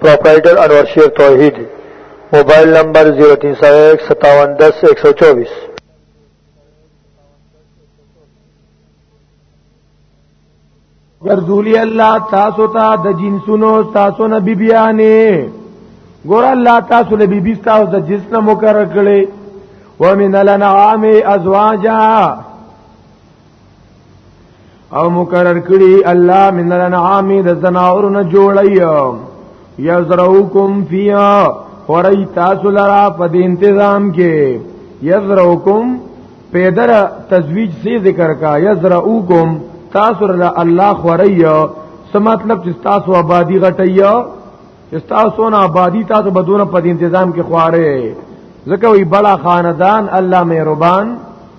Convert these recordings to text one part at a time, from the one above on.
پروپرائیٹر انور شیر توحید موبائل نمبر 03015710124 ورزولی الله تاسو ته د جنسونو تاسو نه بیبیانه ګور الله تاسو له بیبی تاسو د جنس نه مقرر کړي ومن الانعام ازواجا او مقرر کړی الله من الانعام د زناور نه جوړی یزروکم فیا خورای تاسو لرا په دې تنظیم کې یزروکم پیدر تزویج سے ذکر کا یزروکم تاسو لرا الله خورای سم مطلب چې تاسو آبادی غټی چې تاسو نه آبادی تاسو بدون په دې تنظیم کې خواره ځکه وی بڑا خاندان الله مهربان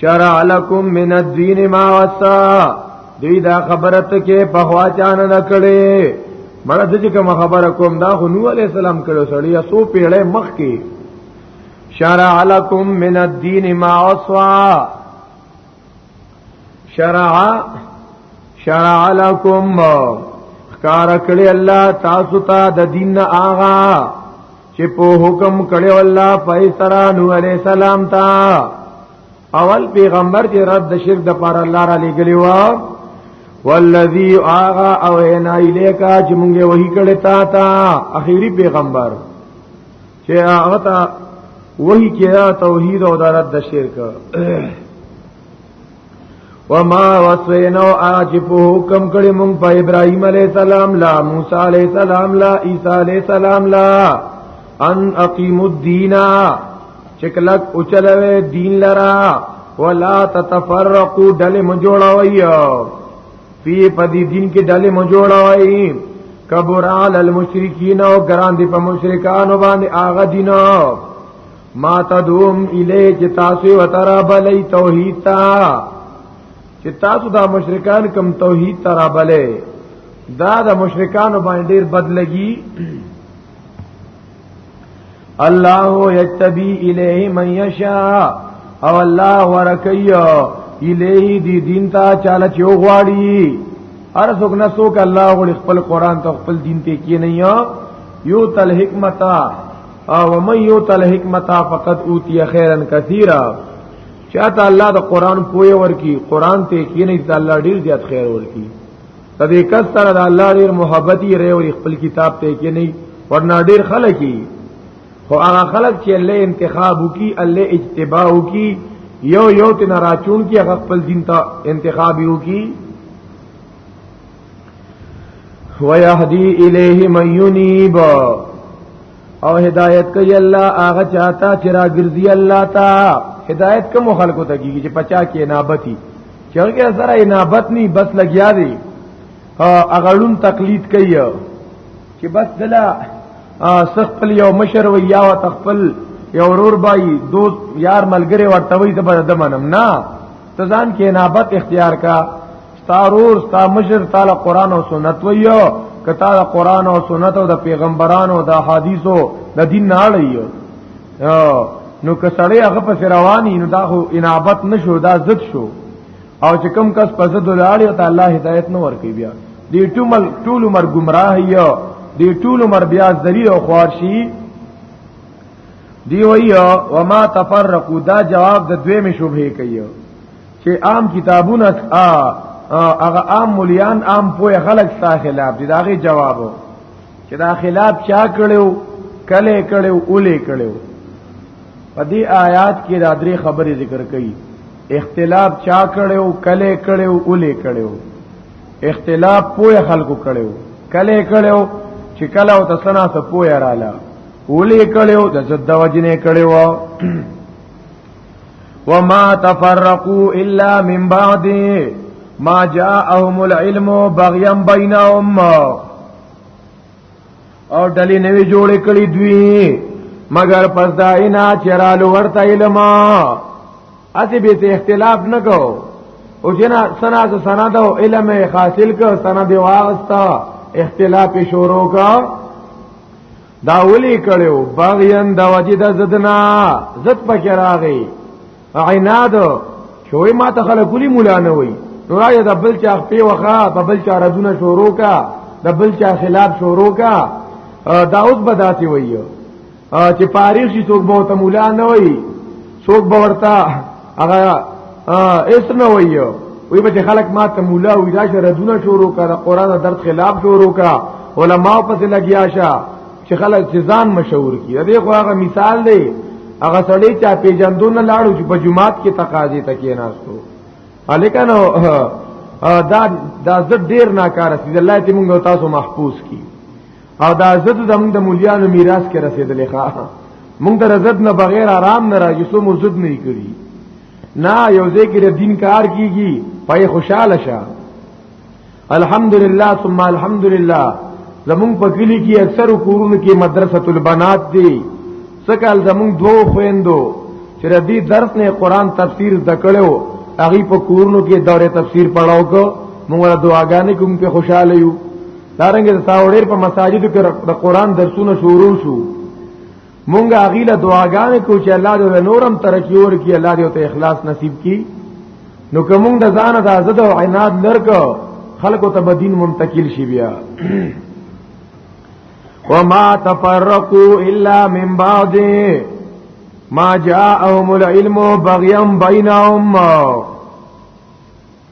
شرع لكم من الدين ما وصى دوی دا خبره ته کې په خوا چان نه کړي مړه د چې کوم خبره کوم دا خو نو علي السلام کړو سړی اسو پیړې مخ کې شرع لكم من الدين ما وصى شرع شرع لكم کار کړی الله تاسو ته د دین آغا چې په حکم کړي الله پای سره نو علي سلام تا اول پیغمبر چې رد د شرک د پر الله را لګلی و والذي اغا او انا الیکا چې مونږه وਹੀ کړي تا تا اخیری پیغمبر چې هغه ته وਹੀ کړه توحید او دارت د شرک وما وصينا عاجب حکم کړي مونږ په ابراهيم عليه السلام لا موسی عليه السلام لا عيسى عليه السلام لا ان اقيم الدين چکلک اوچلوي دین لرا ولا تتفرقوا دل مجوړوي فی پدی دین کې دل مجوړوي کبر علی المشرکین او ګران دي په مشرکانو باندې آغا دینو ما تدوم الی چې تاسو وترا بلې توحید تا چې تاسو دا مشرکان کم توحید ترا بلې دا د مشرکان باندې ډیر بد لګي الله یتبی الیه من یشاء او الله ورکیو الیه دی دین تا چاله چو غواړي هر څوک نه څوک الله غوړي خپل قران ته خپل دین ته کې نه یو تل حکمتا او من یوت الحکمت فقط اوتی خیرا کثیرا چاته الله د قران پوی ورکی قران ته کینې د الله ډیر زیات خیر ورکی تدې کس سره د الله ډیر محبت یې ری او خپل کتاب ته کینې ورنا ډیر خلک یې خو هغه خلک چې الله انتخاب وکي الله اجتباع وکي یو یو تن راچون کی هغه خپل دین ته انتخاب وکي ويهدي اليه من ينيب او هدایت کوي الله هغه چاته چې راګرځي الله تا هدایت کوم خلکو ته کیږي چې پچا کې نابتی چرګه سره نابت ني بس لګیا دی اغړون تقلید کوي چې بس دلا سخپل یو مشر و یا و تخپل یو ورور بای دوست یار ملګری ورته وي ته بده منم نه ته ځان کې نابت اختیار کا ستارور ستا مشر تعالی قران او سنت ویو کتا د قران او سنت او د پیغمبرانو د حدیثو د دین نه اړیو نو کسړی هغه پس رواني نو دا خو انابت نشو دا زد شو او چې کم کس په زد لاړی او الله هدایت نو ورکی بیا دی ټول ټول عمر گمراه یو دی ټول عمر بیا ذلیل او خوارشی دی ویو وما تفرقوا دا جواب د دوی می شوبه کوي چې عام کتابونه هغه عام مليان عام پوهه خلک ستا خلاف دي دا غي جواب چې دا خلاف چا کړو کله کړو اولې کړو په دې آیات کې دا درې خبرې ذکر کړي اختلاف چا کړو کله کړو اولې کړو اختلاف پوهه خلکو کړو کله کړو چې کله او تسنا ته پوهه رااله اولې کړو د زده وجنه کړو وما تفرقوا الا من بعد ما جاءهم العلم بغيا بينهم او ډلې نوې جوړې کړې دوی مگر پس دا اینا چرالو ورته علم اسی به اختلاف نکو او جنا سنا سنا دا علم حاصل کو سنا دی واغستا اختلاف شروع کا دا ولي کړو باغیان دا وجه د زدنا زد پکې راغی عناد شوې ما ته خلک ولي مولا نه وي نو راځه د بل چا په وخا په بل چا ردونه شروع کا د بل چا خلاف شروع کا دا اوس بداتي وي چې پاریخ شي څوک به ته مولا نه وي څوک به ورته هغه اسنه ویو وی به خلک ما ته مولا وی دا شر دونه شروع کړه قران درد خلاف شروع کړه علما پس لګیا شه چې خلک چې ځان مشهور کی دا خو هغه مثال دی هغه سړی چې پیجندون لاړو چې په جمعات کې تقاضي تکې ناستو الیکنو دا دا زړه ډیر ناکاره سي الله دې موږ تاسو محفوظ کړي او دا عزت د موږ د مولیانو میراث کې رسیدلې ښا موږ د عزت نه بغیر آرام نه راځي سو موږ عزت نه کړی نه یو ځکه د دین کار کیږي پای خوشاله شه الحمدلله ثم الحمدلله زمون په کلی کې اکثر کورونو کې مدرسۃ البنات دی سکال زمون دوه خويندو چې د دې درس نه قران تفسیر دکړو هغه په کورونو کې دوره تفسیر پڑھاو کو موږ دعاګانې کوم په خوشاله یو دارنګه د تاوړیر په مساجدو کې د قران درسونه شروع شو مونږه اغیله دعاګانې کو چې الله دې نورم ترقی ور کی الله دې ته اخلاص نصیب کی نو کوم د ځان د عزت او عناد لرکو خلکو ته بدین منتقل شي بیا وما تفرقوا الا من بعد ما جاءهم العلم بغيا بينهم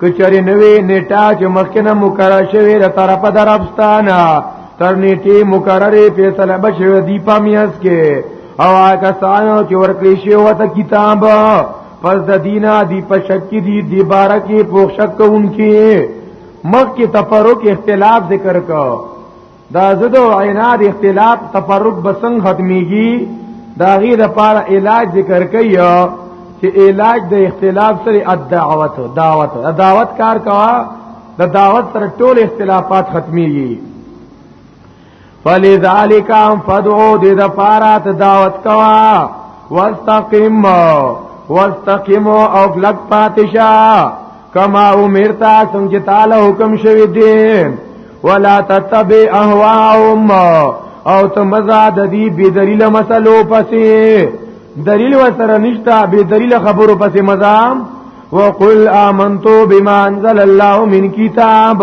کچری نوې نیټه چې مخکنه مقرره شوې د طرفه دربستان تر نیټه مقرره فیصله بشوي دی پامیاس کې او هغه سانو چې ورکړی شی وته کتاب پس د دینا دی په شک کې دی دی بارکه پوښک کوونکی مخ کې تفرق اختلاف ذکر کو دا زد او عناد اختلاف تفرق بسنګ ختميږي دا غي د پاره علاج ذکر کوي چې علاج د اختلاف سره الدعوت دعوت دعوت کار کوا د دعوت سره ټول اختلافات ختميږي فلذالک ان فدعو د د پاره ته دعوت کوا واستقم واستقم او لک پاتشا کما امرتا څنګه چې تعالی حکم شوی دی ولا تتبع اهواهم او ته مزه د دې بی دلیل مسلو پسې دلیل وسره نشتا بی دلیل خبرو پسې مزام وقل آمنتو بما انزل الله من کتاب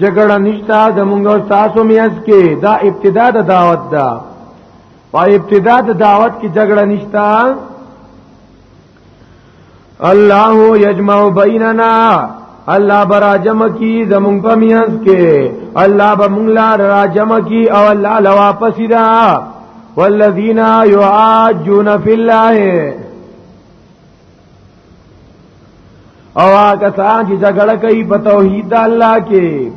جګړه نشتا د مونږ او تاسو میاس کې دا ابتدا د دعوت ده په ابتدا د دعوت کې جګړه نشتا الله یجمع بیننا الله برا جمع کی زمون په میاس کې الله به مونږ لا را جمع کی او الله لا واپس دا والذین یعاجون فی الله او هغه سان چې جګړه کوي په توحید الله کې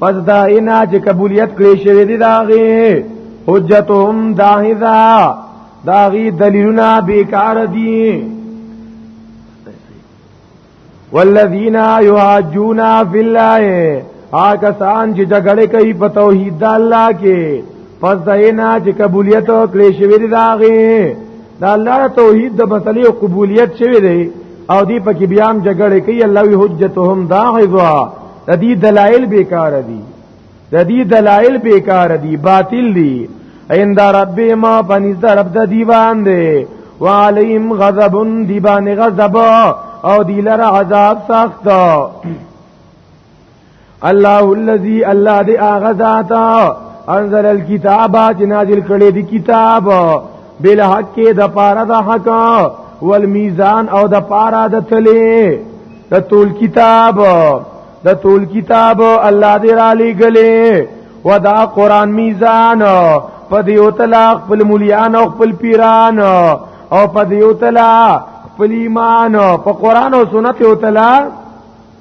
پس دا اینا چې قبولیت کړی شوی دی داغه حجتهم داهذا داغي دلیلونه بیکار دي والذین یحاجون فی الله آګه سان چې جګړه کوي په توحید د الله کې پس داینا چې قبولیت او کړې شوی دی داغه دا الله توحید د مسلې او قبولیت شوی دی او دی پکې بیا هم جګړه کوي الله وی حجتهم داعذوا د دې دلایل بیکار دي د دې دلایل بیکار دي باطل دي عند ربي ما پنځ د رب د دی باندې وعليهم غضب دی باندې غضب او دی لره عذاب سخت الله الذي الله دې اغه ذات انزل الكتاب چې نازل کړي دي کتاب بل حق د پاره د حق والميزان او د پاره د تلې د تول کتاب د تول کتاب الله دې را لګلې ودا قران میزان په دې او تلا خپل مليان او خپل پیران او په دې او تلا خپل ایمان په قران او سنت او تلا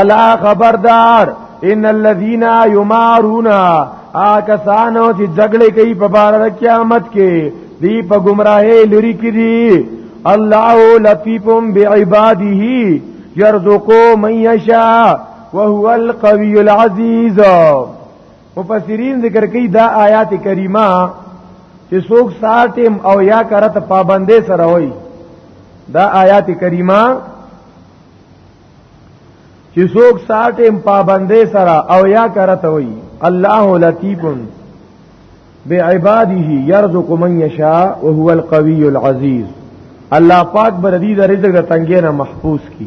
الا خبردار ان الذين يمارون آکسانو چې جګړه کوي په بار د قیامت کې دی په گمراهه لری کې دی الله لطیفم بعباده يرزق من يشاء وهو القوي العزيز مفسرین ذکر کوي دا آیات کریمه چې څوک ساتم او یا کرت پابندې سره وای دا آیات کریمه چې څوک ساټم پابندې سره او یا کرته وي الله لطیف بعباده يرزق من يشاء وهو القوي العزيز الله پاک بر دې د رزق د تنګې نه محفوظ کی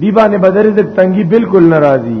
دی باندې بدر رزق تنګي بالکل ناراضي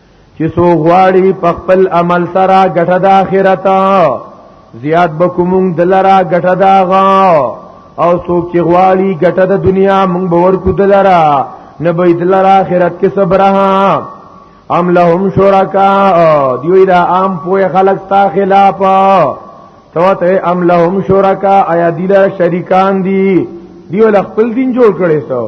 چې سو غواړي په خپل عمل سره ګټه د آخرت زیاد بکوم دلرا ګټه دا غا او څوک چې غواړي ګټه د دنیا مونږ باور کو دلرا نه به دلرا آخرت کې صبر ام لهم شرکا دیوی دا عام پوی خلق تا خلاف تو ته ام لهم شرکا آیا دیلا شریکان دی دیو لخپل دین جوړ کړي سو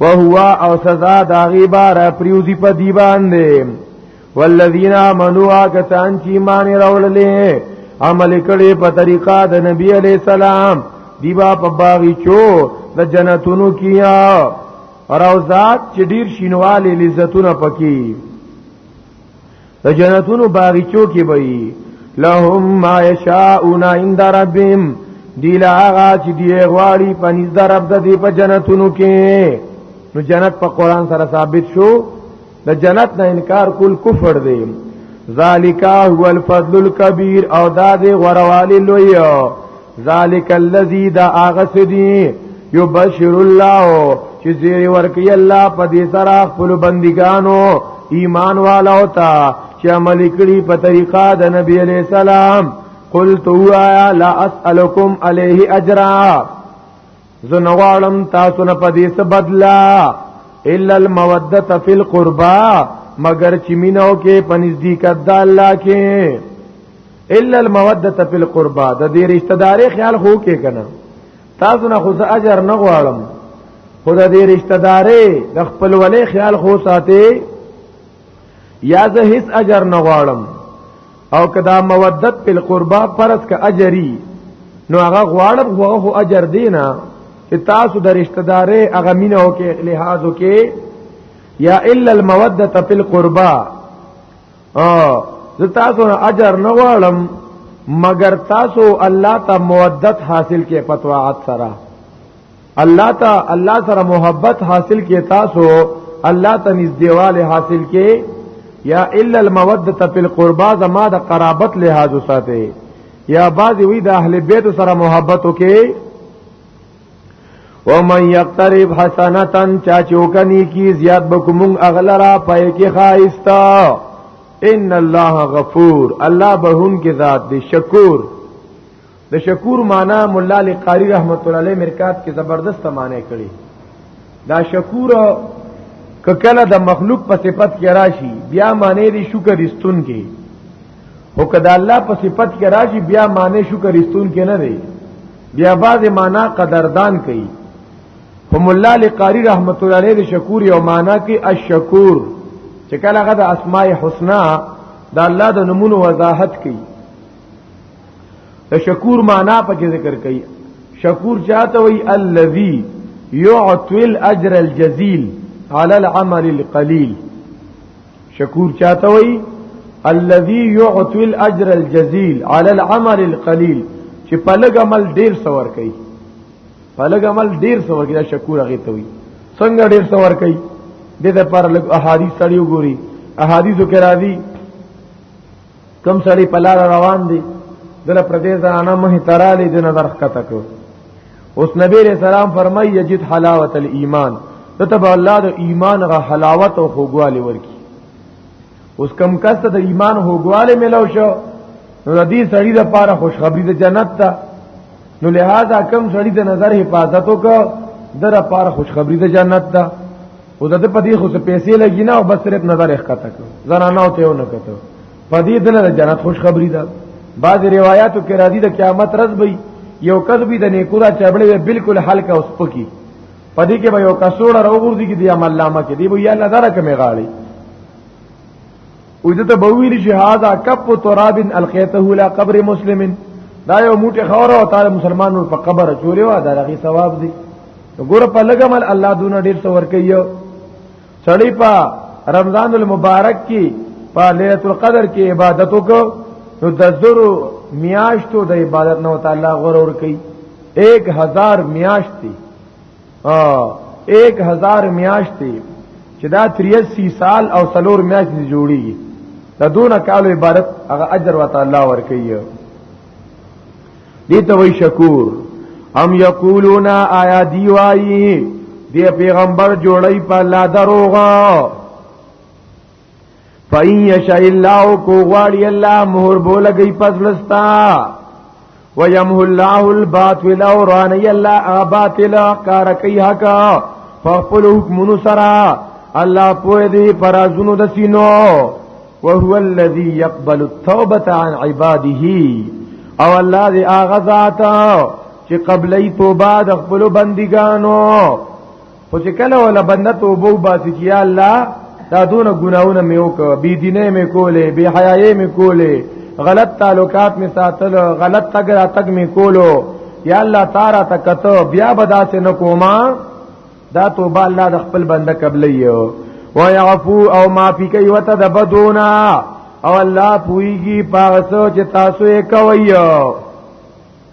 وهو او سزا دا غیبار پریوزی په دی باندې والذین آمنوا کسان چې ایمان راوللې عمل کړي په طریقه د نبی علی سلام دیبا په باغی چو د جنتونو کیا روزات چې ډیر شینواله لذتونه پکې د جنتونو باغچو کې به لهم ما یشاءون عند ربهم دی لا هغه چې دی غواړي پنځ در رب د دې په جنتونو کې نو جنت په قران سره ثابت شو د جنت نه انکار کول کفر دی ذالک هو الفضل الكبير او دا دی غروالی لوی ذالک الذی دا آغا سدی یبشر الله چې زیر ورکی الله په دې سره خپل بندګانو ایمان والا ہوتا چې عمل کړي په طریقه د نبی علی سلام قلت وایا لا اسالکم علیه اجرا زه نغواړم تاسو نه په دې څه بدلا الا الموده فی القربا مگر چې مینو کې پنځ دی کده الله کې الا الموده فی القربا د دې رشتہ داري خیال خو کې کنه تاسو نه خو اجر نه غواړم خو د دې رشتہ داري د خپل ولې خیال خو ساتي یا زه هیڅ اجر نه غواړم او کدا مودت په قربا پرد کا اجری نو هغه غواړم خو هغه اجر دینا چې تاسو د رشتہ داري هغه مینو کې لحاظو کې یا الا الموده فی القربا ها زه تاسو نه اجر نه غواړم مگر تاسو الله ته مودت حاصل کې پتواعت سره الله ته الله سره محبت حاصل کې تاسو الله ته نږدېواله حاصل کې یا الا الموده فی القربا زما د قرابت لحاظ ساته یا بعضی وی د اهل بیت سره محبت وکي ومن یقترب حسنتن چا چوکنی کی زیاد بکمون اغلرا پای کی خایستا ان الله غفور الله بهون کی ذات دی شکور د شکور معنا مولا علی قاری رحمت الله علیه مرکات کې زبردست معنی کړي دا شکور ککله د مخلوق په صفت کې راشي بیا معنی دی شکر استون کې او کدا الله په صفت کې راشي بیا معنی شکر استون کې نه دی بیا باز معنا قدردان کوي هم الله لقاری رحمت الله علیه شکور یو معنا کې الشکور چې کله غد اسماء حسنا دا الله د نمونو وضاحت کوي د شکور معنا په ذکر کوي شکور چاته وي الذي يعطي الاجر الجزيل على العمل القليل شکور چاته وای الذي يعطي الاجر الجزيل على العمل القليل چې په لګ عمل ډیر سور کوي په لګ عمل ډیر سور کوي دا شکور هغه ته وي څنګه ډیر سور کوي د دې پر لګ احادیث سړیو ګوري احادیثو کې راځي کم سړی په لار روان دي دله پردې زنانه مه ترالی د نظر خطه کو اوس نبی رسول سلام فرمای یجد حلاوت الايمان تتب الله د ایمان غ حلاوت او خوګواله ورکی اوس کم کس ته د ایمان خوګواله ملو شو نو د دې سړی د پاره خوشخبری د جنت ته نو لہذا کم سړی د نظر حفاظت وکړه دره پاره خوشخبری د جنت ته او د په دې خو څه پیسې لګی نه او بس صرف نظر اخته کړ زنانه ته یو نه کته په دې دل د جنت خوش خبری ده بعض روایتو کې راځي د قیامت ورځ به یو کس به د نیکو را چبلې بالکل حلقه اوس پکی په دې کې به یو کسوړه راوګور دي کې دی عمل نامه کې دی به یا الله دره کمه غاړي او دې ته بوویل شي هاذا کپ تراب القیته لا قبر مسلم دا یو موټه خوره او تعالی مسلمانو په قبر چولې و دا لغي ثواب دی ګور په لګمل الله دونه ډیر څور کوي سړی په رمضان المبارک کې په ليله القدر کې عبادت وکړو نو د زرو میاشتو د عبادت نو تعالی غرور کوي 1000 میاشتې ایک هزار میاشتې چې دا 83 سال او سلور میاشتې جوړیږي دا دونه کالو عبارت هغه اجر وته الله ورکوي دي ته وی شکور ام یقولون آیا دی وای دی پیغمبر جوړی په الله دروغه فَإِن يَشَاءِ اللَّهُ کو غواړي الله مهر بولګي پس لستا ويمه الله الباطل او راني الله باطل کار کوي حق فخپل حکمونو سره الله پوه دی پرازونو د سینو وهو الذي يقبل التوبه عن عباده او الله دی اغه ذات چې قبلې توبه د خپل بندګانو خو چې کله ولا بنده توبه وباسي چې یا الله دا دون ګناونه مې وکړ بی دینه مې کولې بی حیاي مې کولې غلط تعلقات مې ساتل غلط تګ را تګ مې کولو یا الله تعالی تکته بیا بدا سے نکوما دا توبه الله د خپل بنده قبلې یو ويعفو او معافي کوي وتدبدونا او الله پويږي پاسو چې تاسو یې کوي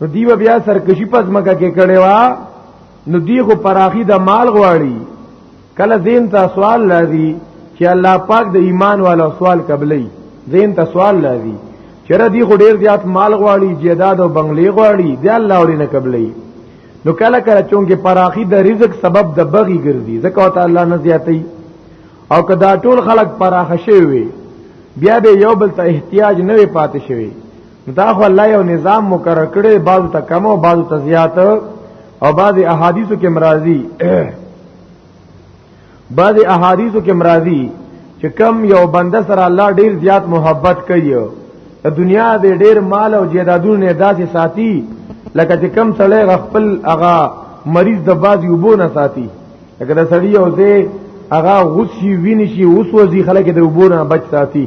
نو دیو بیا سرکشی پس مکه کې کړي وا نو دی خو پراخي د مال غواړي کله زین ته سوال لري چې الله پاک د ایمان والا سوال قبلې زین ته سوال لري چر دی خو ډیر زیات مال غواړي جیداد او بنگلې غواړي دی الله ولې نه قبلې نو کله کله چونګې پراخي د رزق سبب د بغي ګرځي ځکه تعالی نه زیاتې او کدا ټول خلق پراخ شوی بیا به یو بل ته احتیاج نه پاتې شوی دا خو الله یو نظام مقرر کړي بعض ته کم او بعض ته زیات او بعض احادیثو کې مرাজি بعض احادیثو کې مرাজি چې کم یو بنده سره الله ډیر زیات محبت کوي د دنیا د ډیر مال او جیدادونو نه داسې ساتي لکه چې کم سړی خپل هغه مریض د باز یوبو نه ساتي لکه د سړی او زه هغه غوسی ویني شي اوس وځي خلک د یوبو نه بچ ساتي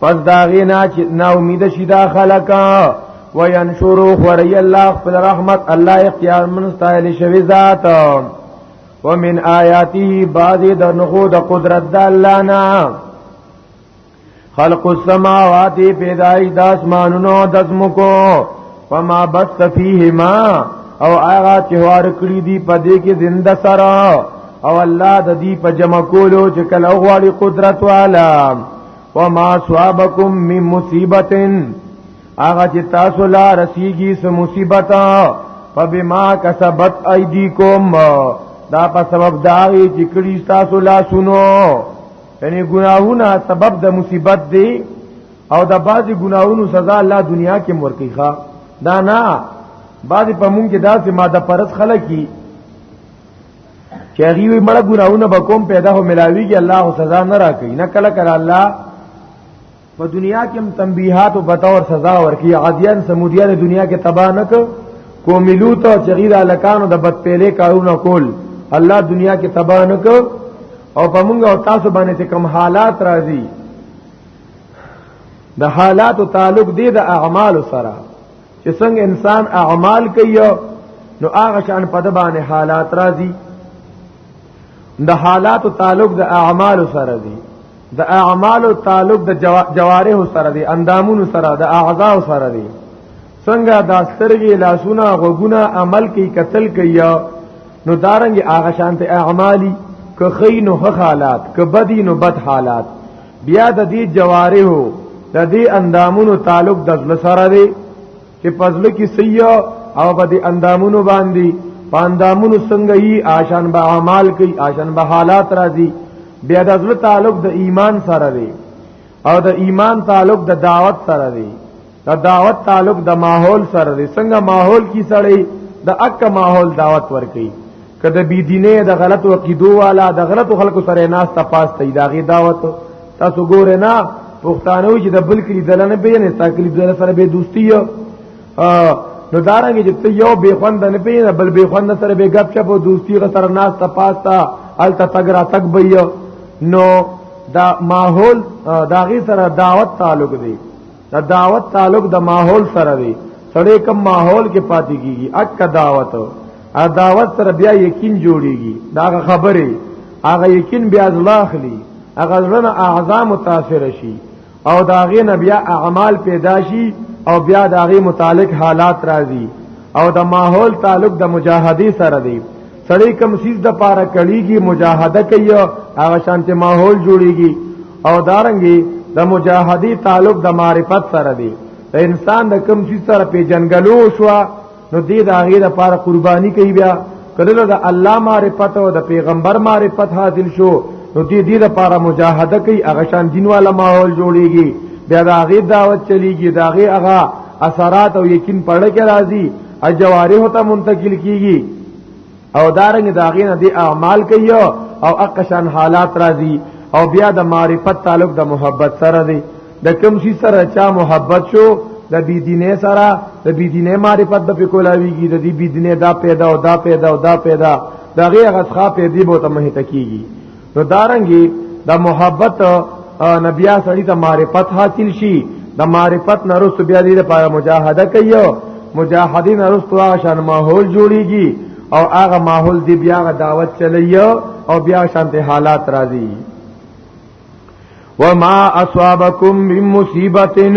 پس داغی نا چی نا امید شی دا خلقا وینشورو خوری اللہ خپل رحمت اللہ اختیار منستایل شوی ذات ومن آیاتی بعضی در نخو دا قدرت دا اللہ نا خلق السماوات پیدایش د اسمانونو د زمکو فما بث فیهما او هغه چې هوار کړی دی په دې کې زنده سره او الله د دې په جمع کولو چې کله غواړي قدرت والا وما صابکم من مصیبتن هغه چې تاسو لا رسیږي سم مصیبت فبما کسبت ایدیکم دا په سبب دا چې کړي تاسو لا سونو یعنی ګناهونه سبب د مصیبت دی او د بعضی ګناهونو سزا الله دنیا کې مرکی ښا دا نه بعضی په مونږ کې داسې ماده پرس خلک کی چې هغه وي مړه ګناونه به کوم پیدا هو ملاويږي الله سزا نه راکړي نه کله کله الله په دنیا کې هم تنبيهات او بتا او سزا ورکي عادیان سمودیان دنیا کې تباہ نه کو ملو ته چغیر الکانو د بد پیلې کارونه کول الله دنیا کې تباہ نه کو او په موږ او تاسو باندې چې کم حالات راځي د حالات او تعلق دې د اعمال سره چې څنګه انسان اعمال کوي نو هغه شان په د باندې حالات راځي د حالات او تعلق د اعمال سره دی د اعمال او تعلق د جوارح سره دی اندامونو سره د اعضاء سره دی څنګه د سترګې لاسونه غوګونه عمل کوي قتل کوي نو دارنګ هغه شانته اعمالي که خي نو حالات که بدی نو بد حالات بیا د دې جواره د دې اندامونو تعلق د ځل سره دی چې پزله کې سیو او په دې اندامونو باندې په اندامونو څنګه یي آشان به اعمال کوي آشان به حالات راځي بیا د ځل تعلق د ایمان سره دی او د ایمان تعلق د دعوت سره دی دا دعوت تعلق د ماحول سره دی څنګه ماحول کی سړی د اک ماحول دعوت ورکي کده بی دینه د غلط عقیدو والا د غلط خلکو سره ناس ته پاس ته داغي دعوت تاسو ګوره نه پښتانه چې د بل کلی دلنه پیژنې تکلیف دل سره به دوستي یو نو دارنګ چې ته یو بے خوند نه پیژنې بل بے خوند سره به غپ چپ او دوستي غ سره ناس ته پاس ته ال ته تګرا تک به یو نو دا ماحول داغي سره دعوت تعلق دی دا دعوت تعلق د ماحول سره دی سړی کوم ماحول کې پاتې کیږي اک دعوت ا دعوت سره بیا یقین جوړیږي دا خبره هغه یقین بیا ځلا اخلي هغه ځنه اعظم متاثر شي او دا غي نه بیا اعمال پیدا شي او بیا دا غي متعلق حالات راځي او د ماحول تعلق د مجاهدی سره دی سړی کم سیز د پاره کړيږي مجاهده کوي هغه شانته ماحول جوړيږي او دارنګي د دا مجاهدي تعلق د معرفت سره دی د انسان د کم سیز سره په جنگلو شو نو دې د هغه د پاره قرباني کوي بیا کله د الله معرفت او د پیغمبر معرفت حاصل شو نو دې دې د پاره مجاهده کوي هغه شان دین والا ماحول جوړيږي بیا د هغه دعوت چلیږي د هغه هغه اثرات او یقین پړه کې راځي اجواره ته منتقل کیږي او دارنګ داغینه دی اعمال کوي او اقشان حالات راځي او بیا د معرفت تعلق د محبت سره دی د کوم شي سره چا محبت شو د بی دینه سره د بی دینه معرفت د پکولاویږي د دې بی دینه دا پیدا او دا پیدا او دا پیدا دا غي غصخه پیدا به ته مه تکیږي نو دارنګي د دا محبت نبیا سړی ته معرفت حاصل شي د معرفت نرست بیا دې لپاره مجاهده کوي مجاهدی نرست هغه شان ماحول جوړیږي او هغه ماحول دی بیا غ دعوت چلی او بیا شانت حالات راځي وما اصابکم من مصیبتن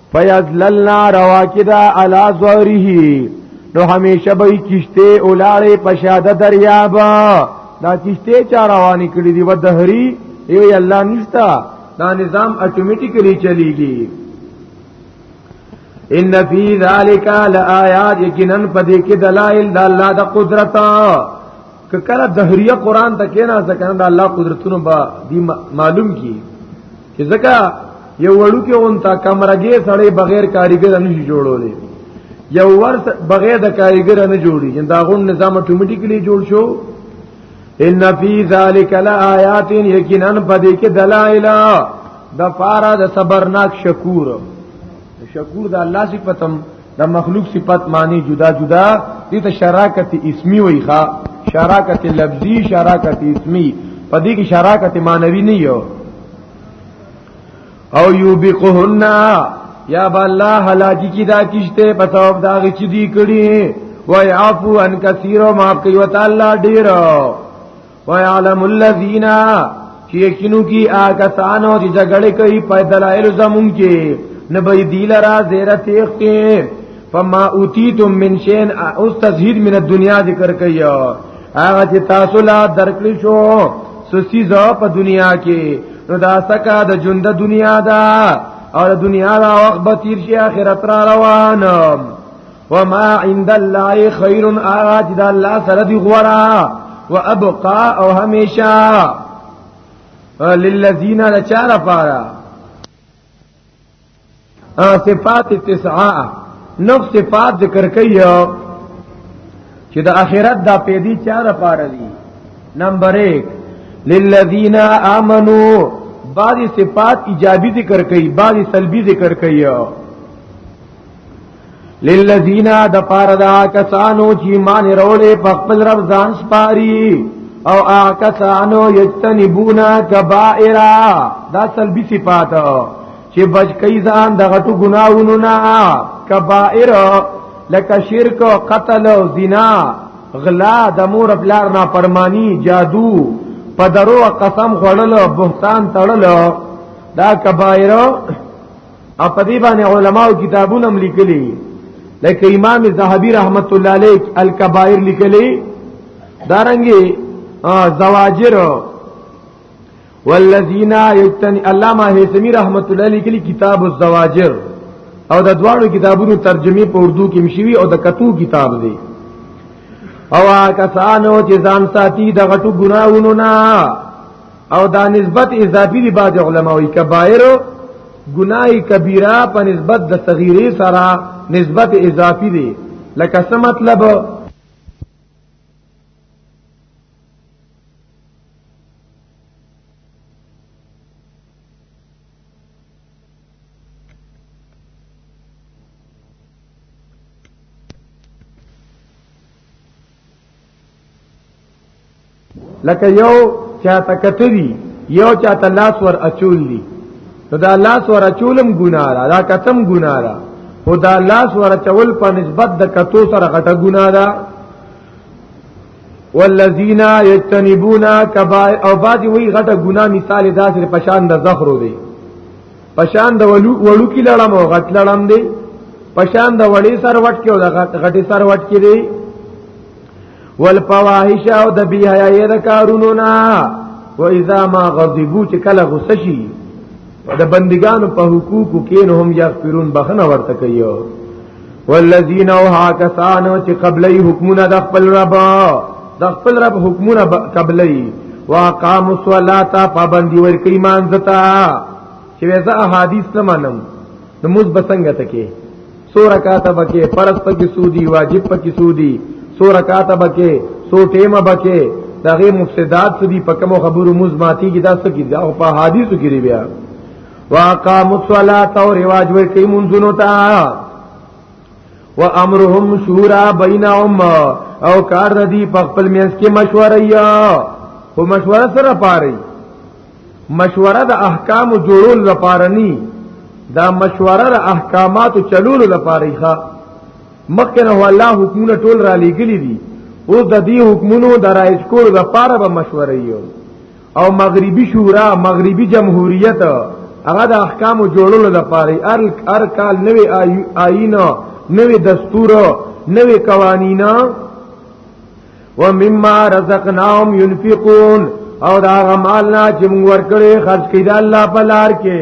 فیذللنا رواکدا علی ظهره نو همیشه به کشته اولاړې پشاده دریاب دا کشته چا روانې کړې دی و دهری یو الله نشتا دا نظام اتوماتیکلی چلیږي ان فی ذالک لآیات یقینا پدې کې دلائل د الله د قدرت ک کله دهریه قران ته کینا ځکه د الله قدرتونو به دی معلوم کی چې ځکه یو وړو کې اون تا کمرګې سړې بغیر کاریګر نه شي جوړولې یو ور بغیر د کاریګر نه جوړي چې دا غون نظام اتوماتیکلی جوړ شو ان فی ذلک لآیات یقینا پدې کې دلایل د پارا د صبرناک شکور شکور د الله صفاتم د مخلوق صفت معنی جدا جدا دي ته شراکت اسمی وای ښا شراکت لفظی شراکت اسمی په دې کې شراکت معنوي نه یو او یوبقهن یا بالله هلاکی کی دا کیشته په سبب دا غی چې دی کړي وای عفو ان کثیر ما کوي وتعالى ډیر ويعلم الذين چې یقینو کې آګه تانو چې جګړه کوي په دلایل زمون کې نبی دی لرا زیره تیخته فما اوتیتم من شین اوس تزهید من الدنیا ذکر کوي هغه چې تاسو لا درکلی شو سسی زو په دنیا کې نو دا سکا د ژوند دنیا دا او د دنیا دا وخت به تیر شي اخرت را روان وما عند الله خير اغا چې د الله سره دی غورا وابقا او هميشه للذین لچار پارا صفات تسعه نو صفات ذکر کوي چې د اخرت دا پیدي چار پارا دي نمبر 1 للذین آمنو بعضی صفات ایجابی ذکر کوي بعضی سلبی ذکر کوي للذین د پاره دا کسانو چې مان وروړي په خپل رب ځان سپاري او آکسانو یجتنبونا کبائرا دا سلبی صفات چې بچ کئ ځان د غټو ګناوونو نه کبائر لکه شرک او قتل او زنا غلا د مور بلار نه پرمانی جادو پدرو قسم خړل بهتان تړل دا کبائر او په دې باندې علماو کتابونه هم لیکلي لکه امام زاهبی رحمت الله علیه الکبائر لیکلي دارنګي زواجر والذین یتن علامه هیثمی رحمت الله علیه لیکلي کتاب الزواجر او د دواړو کتابونو ترجمه په اردو کې مشوي او د کتو کتاب دی او کسانو چې ځان ساتي د غټو ګناوونو نه او دا نسبت اضافي دی بعض علما وی کبایر گناہ کبیره په نسبت د صغیره سره نسبت اضافي دی لکه څه مطلب لکه یو چاته کتلی یو چاته لاس ور اچول دي نو دا لاس ور اچولم ګناه ده دا کتم ګناه ده او دا لاس ور اچول په نسبت د کتو سره غټه ګناه ده والذین یجتنبون کبائر او بعد وی غټه ګناه مثال داسې پشان د زخرو دی پشان د ولو وړو کې لړم او غټ لړم دی پشان د وړې سر وټ کې او د غټې سر وټ کې دی والفواحش او د بی حیاي د کارونو نه و اذا ما غضبو چې کله غصه شي د بندگانو په حقوقو کې هم یغفرون بخنه ورته کوي والذین او هاکسانو چې قبلی حکمونه د خپل رب د خپل رب حکمونه قبلی واقام الصلاۃ پابندی ورکی مانځتا چې ویزه احادیث نه منم نو موږ بسنګ ته کې سو رکعات بکې فرض پکې سودی واجب پکې سودی سو رکعات بکې سو ټیمه بکې دغه مفسدات سدي په کوم خبرو موږ ماتي کې دا څه کې دا په حدیثو کې بیا واقام الصلاه او رواج وی کوي منځونو ته و امرهم شورا بینهم او کار د دې په خپل میاس کې مشوره یا او مشوره سره پاره مشوره د احکام جوړول لپاره ني دا مشوره د احکامات چلول لپاره ښه مخکې نه الله حکمونه ټول را لېګلې دي او د دې حکمونو د رایج کول لپاره به مشوره یو او مغربي شورا مغربي جمهوریت هغه د احکام جوړولو لپاره ار ار کال نوې آئین نوې دستور نوې قوانین و مما رزقناهم ينفقون او دا غمالنا چې موږ ورکړې خرج کړي د الله په لار کې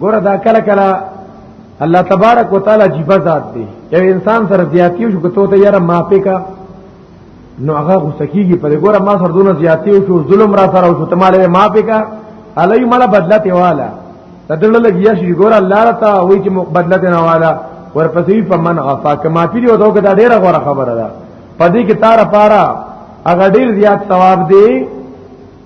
ګوره دا کله کله الله تبارک وتعالى جیبه ذات دی یو انسان سره زیاتی شو کته ته یاره معافی کا نو هغه غوسه کیږي په ګوره ما سره دونه زیاتی شو ظلم را سره شو ته مالې معافی کا علی مل بدلت والا تدل لګیا شي ګوره الله تا وای چې بدلت نه والا ورپسې په من غفا کما پی دی او دا ډیره غوره خبره ده پدې کې تار پارا هغه ډیر زیات ثواب دی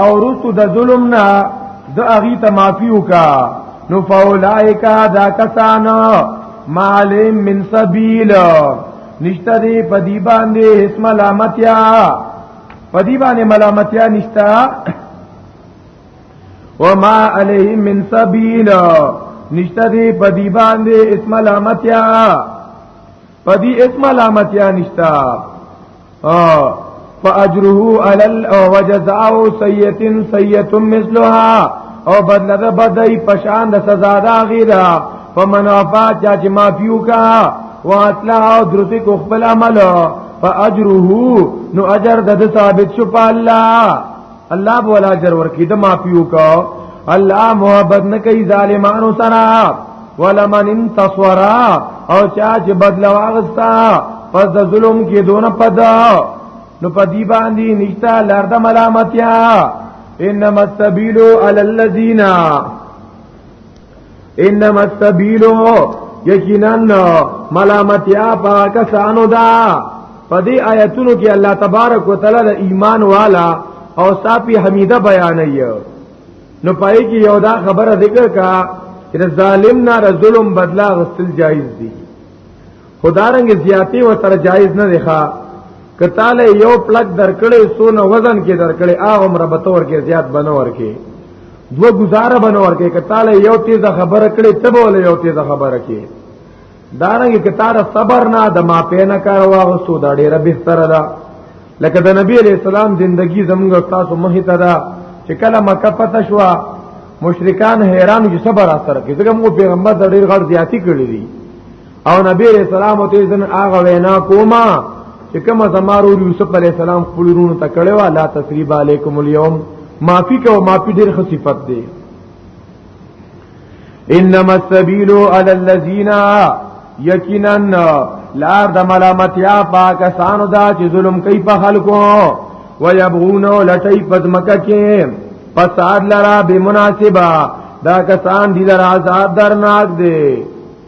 او رستو د ظلم نه د اغي ته معافي وکا نو فاولائک دا کسان معلم من سبیل نشته دی پدی باندې اسم ملامتیا پدی باندې ملامتیا نشتا وما علیهم من سبیل نشته دی پدی باندې اسم ملامتیا پدی اسم علامتیا نشتا فاجره علی وجزاء سیئه سیئه مثلها او بدل ده بدای پشان د سزا دا غیرا فمن وفا چا چې معافیو کا واصلح او درته کو خپل عمل فاجره نو اجر د ثابت شو په الله الله بولا جر ورکی د مافیو کا الله محبت نه کوي ظالمانو سره ولمن انتصر او چا چې بدل واغستا پس د ظلم کې دون پدا نو پدی باندې نشتا لار د ملامتیا انما السبيل على الذين انما السبيل یقینا ملامتیا پاکستانو دا په دې آیتونو کې الله تبارک وتعالى د ایمان والا او صافي حمیده بیانوي نو پای کې یو دا خبره ذکر کا چې ظالم نه ظلم بدلا غسل جایز دي خدارنګ زیاتی و تر جایز نه دی ښا کتاله یو پلک درکړې سونه وزن کې درکړې هغه عمر به تور کې زیات بنور کې دو گزاره بنور کې کتاله یو تیزه خبره کړې تب ول یو تیزه خبره کې دارنګ کتاره صبر نه د ما په نه کار واغستو دا ډیره بهتره ده لکه د نبی علی السلام زندگی زموږ استاد مه ته ده چې کله مکه پته شو مشرکان حیران چې صبر اثر کې ځکه موږ پیغمبر د ډیر غړ زیاتی کړی دي او نبی علیہ السلام ته ځن هغه وینا کوما چې کومه زمارو یوسف علیہ السلام خپل رونو ته کړي وا لا تسریب علیکم اليوم معافی کو معافی ډیر خو صفت دی انما السبيل على الذين یقینا لار د ملامتیا پاکستان دا چې ظلم کوي په خلکو ويبغون لټي پدمکه کې فساد لرا بمناسبه دا کسان دي لرا عذاب درناک دي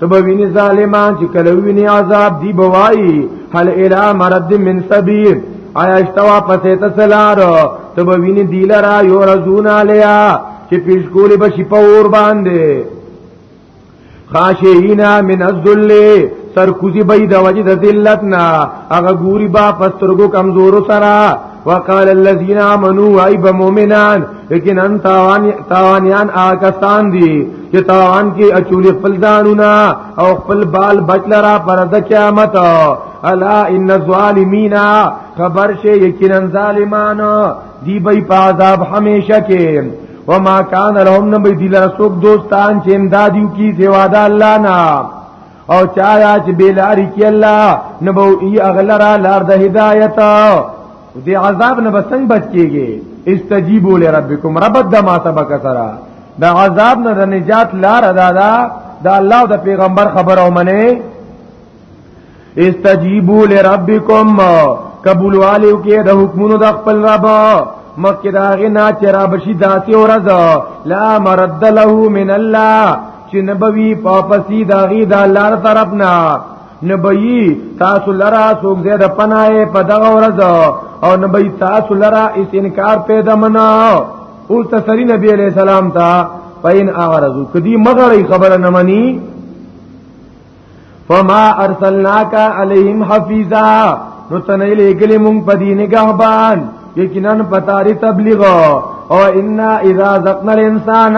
تب ویني ظالمان چې کله ویني عذاب دی بوایي هل الی مرد من سبیل آیا اشتوا پسې تسلار تب ویني دیلرا یو رزون علیا چې پیش کولی بشي په اور باندې خاشینا من الذل سرکوزی بی د وجد ذلتنا اغه ګوري با پسترګو کمزورو سره وقال الذين امنوا ايب مؤمنان لیکن ان تاوان تاوانیان آکستان دي چې تاوان کې اچولې خپل ځانونه او خپل بال بچلرا پر د قیامت الا ان الظالمین خبر شي یقینا ظالمان دی به په عذاب همیشه کې وما کان لهم نبی دی لرسوک دوستان چې امدادیو کی سوا د الله نه او چایا چې بیلاری کی الله نبو ای اغلرا لار د هدایت دې عذاب نه بسنګ بچ کیږي استجیبوا لربکم رب د ما سبق سرا د عذاب نه د نجات لار ادا دا د الله او د پیغمبر خبر او منه استجیبوا لربکم قبول والو کې د حکمونو د خپل رب مکه دا غنا چې را بشي داسې ورځ لا مرد له من الله چې نبوي پاپسی داغي د الله طرف نه نبی تاسو لرا سوک زیده پنائے پا دغا ورز او نبی تاسو لرا اس انکار پیدا منا اوز تسری نبی علیہ السلام تا فا ان آغرزو کدی مغری خبر نمانی فما ارسلناکا علیہم حفیظا نو تنه لګلې مونږ په دې نگهبان یقینا پتاری تبلیغ او ان اذا ذقنا الانسان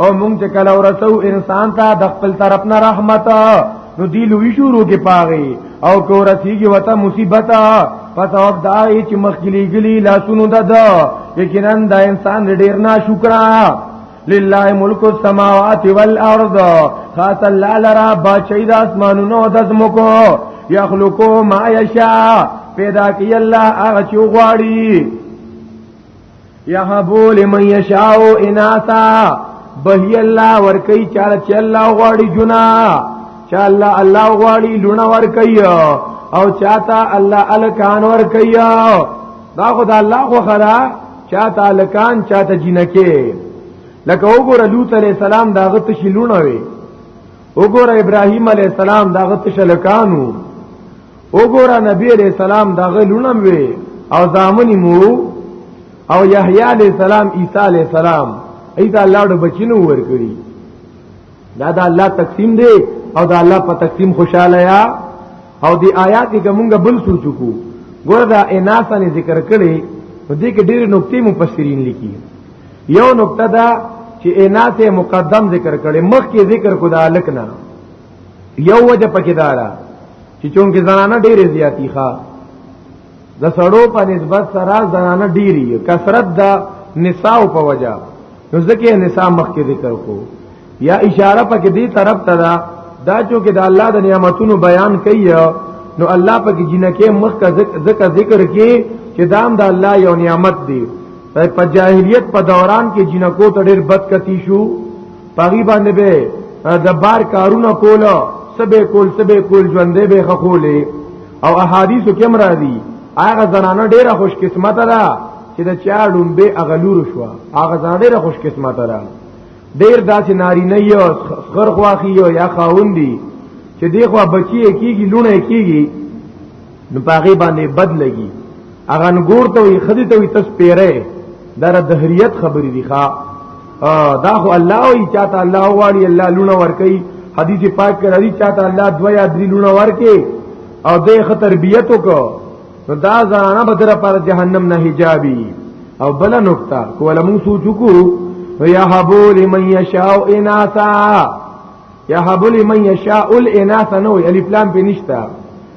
او مونږ چې کله ورسو انسان ته د خپل طرف نه رحمت نو دی لوی شروع کې پاغي او کو رسیږي وته مصیبت پس او دا چې مخکلي ګلی لاسونو دد یقینا دا انسان ډیر نا شکرا لله ملک السماوات والارض خاص الله لرا بچی د اسمانونو د زمکو یخلقو ما یشا پیدا کی الله هغه چې غواړي یحبو لمن یشاء اناثا بهی الله ورکی چاله چې الله غواړي جنا چې الله الله غواړي لونه ورکی او چاته الله الکان ورکی دا خدای الله خو خدا چاته الکان چاته جنکه لکه وګوره لوط علی السلام دا غت شلونه وي وګوره ابراهيم عليه السلام دا غت شلکانو وګوره نبی علیہ السلام دا غلونم وی او زامنی مو او یحیی علیہ السلام عیسی علیہ السلام ایدا الله د بچینو ور کړی دا دا الله تقسیم دی او دا الله په تقسیم خوشاله یا او دی آیات کې موږ بل سوچو کو ګوره دا اناسانه ذکر کړي په دې کې ډېر نقطې مفسرین لیکي یو نقطه دا چې اناسه مقدم ذکر کړي مخکې ذکر کو دا لکنا یو وجه پکې دارا چې چونکه زنانه ډېرې زیاتی ښا د سړو په نسبت سره زنانه ډېری کثرت دا نساء په وجا نو ځکه نساء مخ کې ذکر کو یا اشاره پکې دې طرف ته دا دا چې د الله د نعمتونو بیان کوي نو الله پکې جنکه مخ کا ذکر ذکر کې چې دام د دا الله یو نعمت دی په جاهلیت په دوران کې جنکو ته ډېر بد کتی شو پاغي باندې به د بار کارونه کوله سبه کول سبه کول ژوندې به خولې او احادیث کوم راځي هغه زنانه ډیره خوش قسمت ده چې د چا ډومبه اغلور شو هغه زنانه ډیره خوش قسمت ده ډیر داسې ناری نه یو خر خواخي یو یا خاوندي چې دی خو بچي کیږي لونه کیږي نو پاغه باندې بد لګي اغه انګور ته وي خدي ته وي تس پیره در دهریت خبرې دي ښا دا خو الله وي چاته الله واړي الله لونه ور کوي حدیث پاک کې راځي چاته الله دوا یا درې لونه ور کوي او دې خطربیت وکړه نو دا زنانه به در پر جهنم نه حجابي او بل نقطه کول مون سوچو کو یا حبول من یشاء اناسا یا حبول من یشاء الاناسا نو الف لام په نشتا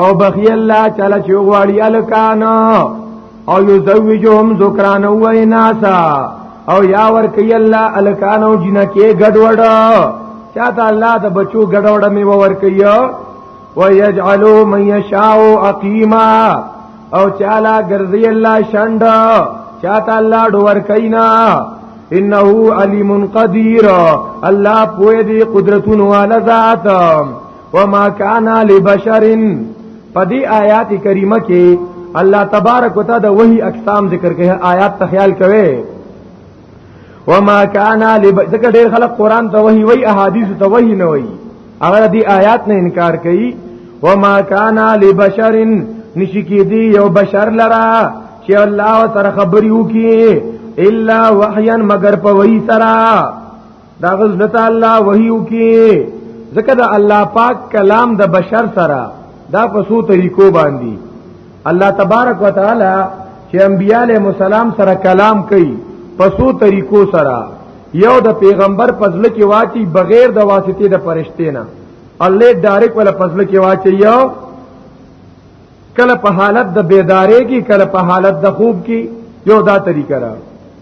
او بخی الله چاله چې غواړي الکانا او یزوجهم ذکران و اناسا او یا ور کوي الله الکانو جنکه ګډوډ چاته الله د بچو ګډوډ می ور کوي و یجعلوا من یشاء اقیما او چاله ګرځي الله شند چاته الله ډور کینا انه علیم قدیر الله پوی دی قدرتون والا ذات وما كان لبشر پدی آیات کریمه کې الله تبارک وتعالى د وحی اقسام ذکر کوي آیات ته خیال کوي وما كان لبشر ډیر خلک قران ته وحی وی احادیث ته وحی نه وی هغه دی آیات نه انکار کوي وما كان لبشر نشی کی دی یو بشر لرا چې الله سره خبرې وکي الا وحیا مگر په وحی سره دا غل د تعالی وحیو کې ځکه د الله پاک کلام د بشر سره دا په سو طریقو باندې الله تبارک وتعالى چې انبياله مسالم سره کلام کوي په سو طریقو سره یو د پیغمبر پزله کې واچي بغیر د واسطې د پرشتې نه الله ډایرک ولا پزله کې واچي یو کله په حالت د بیدارې کې کله په حالت د خوب کې یو دا طریقه را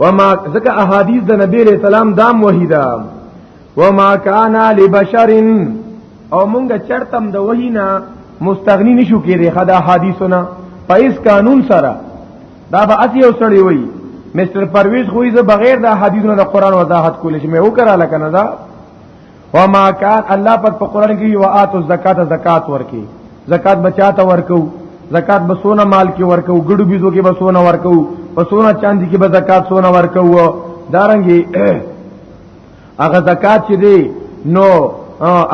وما ذکر احادیث د نبی علیہ السلام دام وحیدا وما کانا لبشر او مونږ چرتم د وحینا مستغنی نشو کېږي خدا حدیثونه په اس قانون سره دا به اتی او سړی وای مستر پرویز خو یې بغیر د حدیثونو د قران وضاحت کولې چې مې وکړه لکه نه دا وما کان الله پاک په قران کې یو آتو زکات زکات ورکی زکات بچاته ورکو زکات بسونه مال کې ورکو ګډو بيزو کې بسونه ورکو بسونه چاندي کې به زکات سونه ورکو دارنګي هغه زکات چې دی نو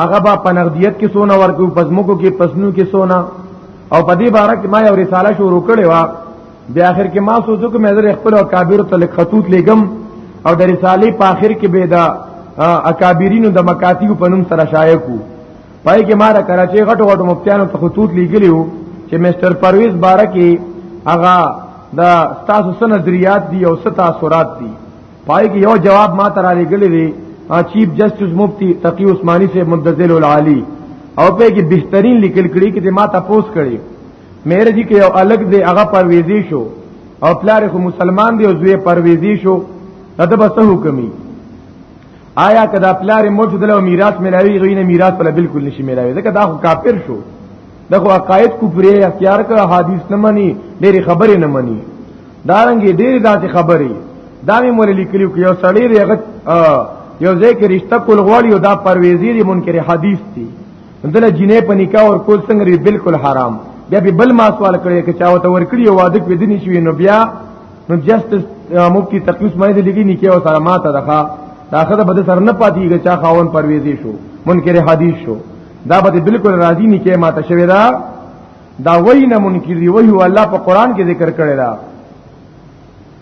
هغه با پنغدیت کې سونه ورکو پزموکو کې پسنو کې سونه او په دې باره کې ما یو رساله شروع کړې و د اخر کې ما سوزو کوم حضرت خپل اکابر ته لیک خطوط لګم او د رسالې په اخر کې به دا اکابرینو د مکاتیب په نوم سره شایع کو پای کې ما را کراچي غټو غټو مفتیانو ته خطوط لګلیو چې مستر پرویز بارا کې هغه دا تاسو سن نظریات دي او ستا سورات دي پای کې یو جواب ما ترا لګلې دي چیف جسټس مفتی تقی عثماني سے مدذل العالی او په کې بهترین لیکل کړي کې ما تاسو کړي مهر جی کې یو الګ دی هغه پرويزي شو او پلار خو مسلمان دی او زوی پرويزي شو دا به څه حکمي آیا کدا پلار موجود له میراث ملاوي غوینه میراث په بالکل نشي ملاوي ځکه دا خو کافر شو دا خو عقاید کفري اختیار کړ حدیث نه مني ډېری خبرې نه مني دارنګ ډېری داسې خبرې دا مې مول لیکلو کې یو سړی دی هغه یو ځای کې رشتہ کول غواړي او دا پرويزي دی منکر حدیث دی دله جنې په نکاح ور کول څنګه ری بالکل حرام بیا به بل ما سوال کړی چې چا وته ور کړی واده کې دني شوی نو بیا نو جست مفتی تقیس مې دې لګی نکاح سره ماته دغه داخه به سر نه پاتېږي چې خاون پرويزي شو منکر حدیث شو دا به بالکل راضی نه کې ماته شوی دا دا وای نه منکر دی وای هو الله په قران کې ذکر کړی دا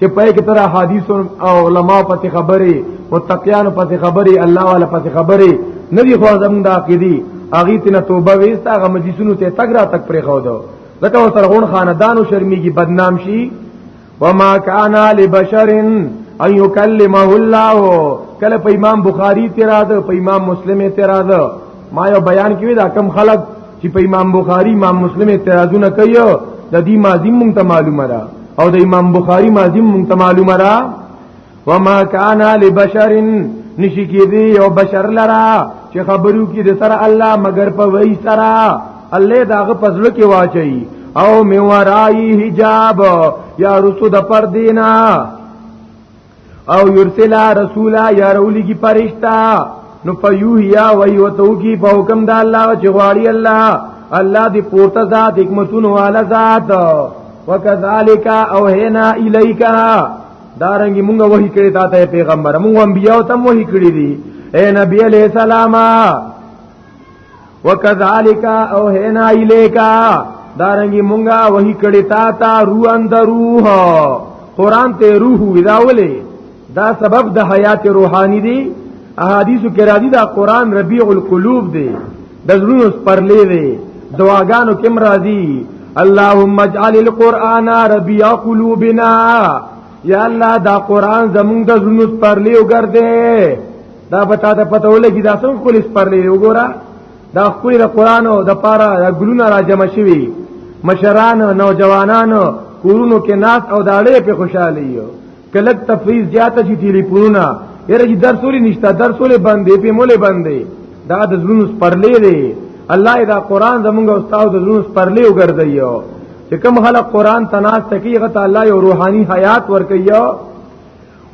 چې په کې تر حدیث او علما پتی خبرې او تقیان پتی خبرې الله والا پتی خبرې ندی خو زمون د عقیدی اغه تنه توبه وېست هغه مجلسونو ته تک را تک پرې خو دو ځکه و سرغون خاندان او شرمېږي بدنام شي وما کان لبشر ان یکلمه الله کله په امام بخاری اعتراض په امام مسلم اعتراض ما یو بیان کړی دا کم خلک چې په امام بخاری امام مسلم اعتراضونه کوي د دې ماضی مونږ ته معلومه را او د امام بخاری ماضی مونږ ته معلومه را وما کان لبشر نشی کی دی او بشر لرا چې خبرو کې د سره الله مگر په وای سره الله داغه پزړه کې واچي او میوارای حجاب یا رسو د پر دینا او یرسلا رسولا یا رولی کی پرشتہ نو فیوهیا وی وتو کی په حکم د الله چې غواړي الله الله دی پورته ذات حکمتون والا ذات وکذالک او هنا الیک دارنګي مونږ وਹੀ کړی تا ته پیغمبر مونږ انبیاء تم وਹੀ کړی دي اے نبی علیہ السلام وکذالک او هینا الیکا دارنګي مونږه وਹੀ کړي تا تا روح اند روح قران ته روح ویداولې دا سبب د حیات روحانی دی احادیث کې راځي دا قران ربیع القلوب دی د زړونو پرلې دی دعاګانو کې مرادي اللهم اجعل القرآن ربيع قلوبنا یا الله دا قرآن زمونږ د زړونو پرلې وګرځي دا پتا ته پته ولګي دا څنګه خپل سپرلې وګوره دا خپل د قران او د پاره د ګلونو را جمع شوي مشران نوجوانان کورونو کې ناس او داړې په خوشاله یو کلک تفریز زیاته چې ټلیفونونه یره چې درس ولې نشته درس ولې باندې په مولې باندې دا د زړونو سپرلې دی الله دا قران زمونږ استاد د زړونو سپرلې وګرځیو چې کوم خلک قران تناس تکیغه تعالی او روحاني حیات ورکیو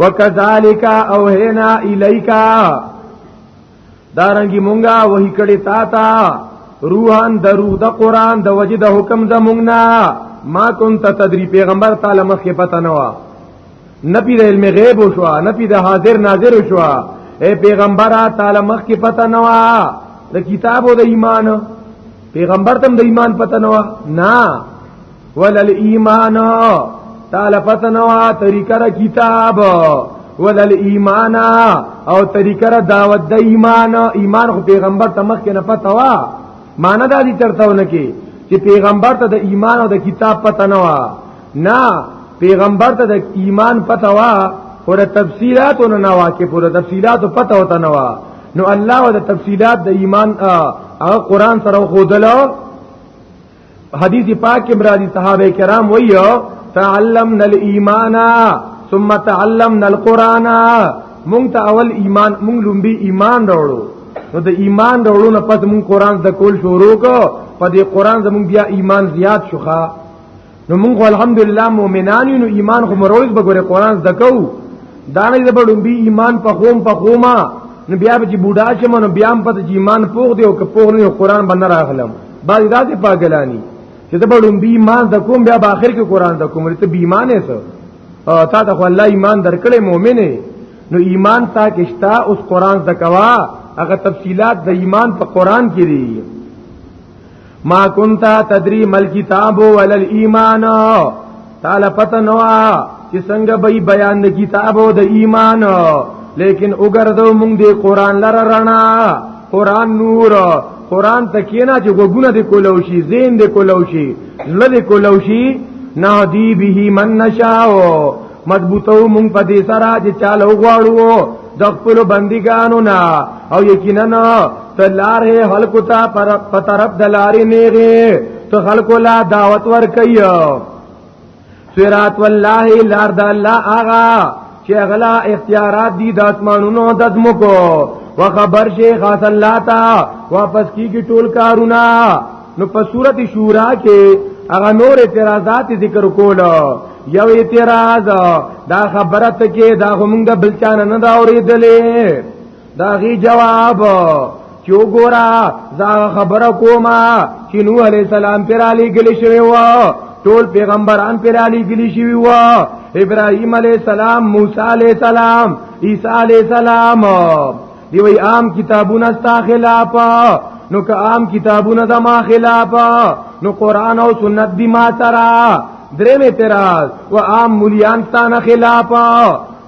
وکذالک اوهینا الیکا دارنګي مونږه وਹੀ کړي تا تا روحان د روح د قران د وجه د حکم د مونږ نه ما كنت تدری پیغمبر تعالی مخ کې پته نه و نبی د علم غیب شو نبی د حاضر ناظر شو اے پیغمبر تعالی مخ کې پته نه و د کتابو د ایمان پیغمبر تم د ایمان پته نه و نه ولل ایمان تعالی پتنوا طریقه را کتاب ولل ایمان او طریقه را دعوت د ایمان ایمان خو پیغمبر ته مخ کې نه پتا وا مان دا دي ترتاونه کې چې پیغمبر ته د ایمان او د کتاب پتا نه وا نه پیغمبر ته د ایمان پتا وا پر تفصيلات نه نه واکه پر تفصيلات پته وته نه وا نو الله د تفصيلات د ایمان او قران سره خودلو حدیث پاک کې برادي صحابه کرام وایو تعلمنا الايمان ثم تعلمنا القران مونږ ته اول ایمان مونږ لومبي ایمان راوړو نو د ایمان راوړو نه پس مونږ قران د کول شروع کو په دې قران زمونږ بیا ایمان زیات شوخه نو مونږ الحمدلله مؤمنان یو ایمان خو مروز به ګوره قران زکو دا نه د بډومبي ایمان په قوم په قومه نو بیا به چې بوډا شمه نو بیا هم پته چې ایمان پوغ دی او که پوغ نه قرآن باندې راغلم باندې داسې پاګلانی چې ته بلوم بی ایمان د کوم بیا په اخر کې قران د کوم ته بی ایمان یې سو تا ته خو الله ایمان درکړې مؤمن نو ایمان تا کې شتا اوس قران د کوا هغه تفصيلات د ایمان په قران کې دي ما كنت تدري مل کتاب ولل ایمان تعالی پته نو چې څنګه به بیان د کتاب او د ایمان لیکن وګرځو موږ د قران لره رڼا قران نور قران تکینا چې وګونه د کولو شي زین د کولو شي زړه د کولو شي نادی به من نشاو مضبوطو مونږ په دې سره چې چاله غواړو د خپل بندګانو نه او یقینا تلاره خلکو ته پر په طرف د لارې نیغه ته خلکو لا دعوت ور کوي صراط والله لار د الله آغا چې غلا اختیارات دي د اسمانونو د دمکو وخبر شیخ حسن لاتا واپس کیږي ټول کارونه نو په صورت شورا کې هغه نور اعتراضات ذکر کول یو اعتراض دا خبره ته کې دا هم د بلچان نه دا اورېدلې دا غي جواب چې وګورا زه خبره کوم چې نوح عليه السلام پر علی ګل شوی و ټول پیغمبران پر علی ګل شوی و ابراهيم عليه السلام موسی عليه السلام عيسى عليه السلام دی وی عام کتابونه ستا خلاف نو که عام کتابونه د ما خلاف نو قران او سنت دی ما سره درې می اعتراض و عام مليان ستانه خلاف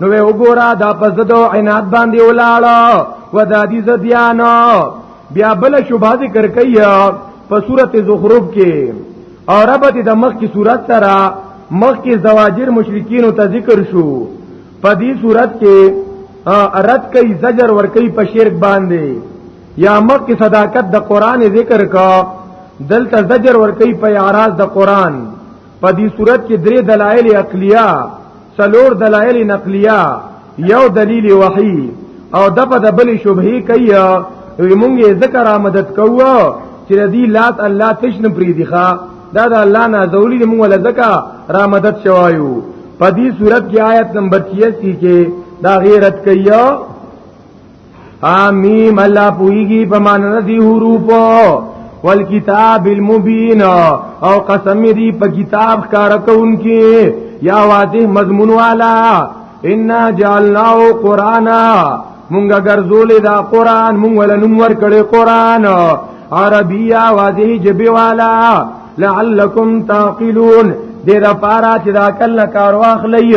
نو وی وګورا دا پس دو عناد باندې ولاړه و دا دي زديان بیا بل شوبه ذکر کوي په صورت زخرف کې او ربط د مخ کی صورت سره مخ کی زواجر مشرکین او ته ذکر شو په دې صورت کې رد کوي زجر ور کوي په شرک باندې یا مخ کی صداقت د قران ذکر کا دلته زجر ور کوي په اعراض د قران په دې صورت کې درې دلایل عقلیه څلور دلایل نقلیه یو دلیل وحی او د په د بل شبهه کوي وی مونږ یې ذکر آمدد کوو چې دې لات الله تشن پری دی ښا دا د الله نه زولی دې مونږ له ذکر را مدد شوایو په دې صورت کې آیت نمبر 86 کې دا غیرت کوي امیم الله پویږي په معنا دي حروف والکتاب المبین او قسم دی په کتاب کار کوونکی یا واضح مضمون والا ان جعلناه قرانا مونږه ګرځولې دا قران مونږ ولنوم ور کړې قران عربیا واضح جبی والا لعلکم تعقلون دې دا پارا چې دا کله کار واخلې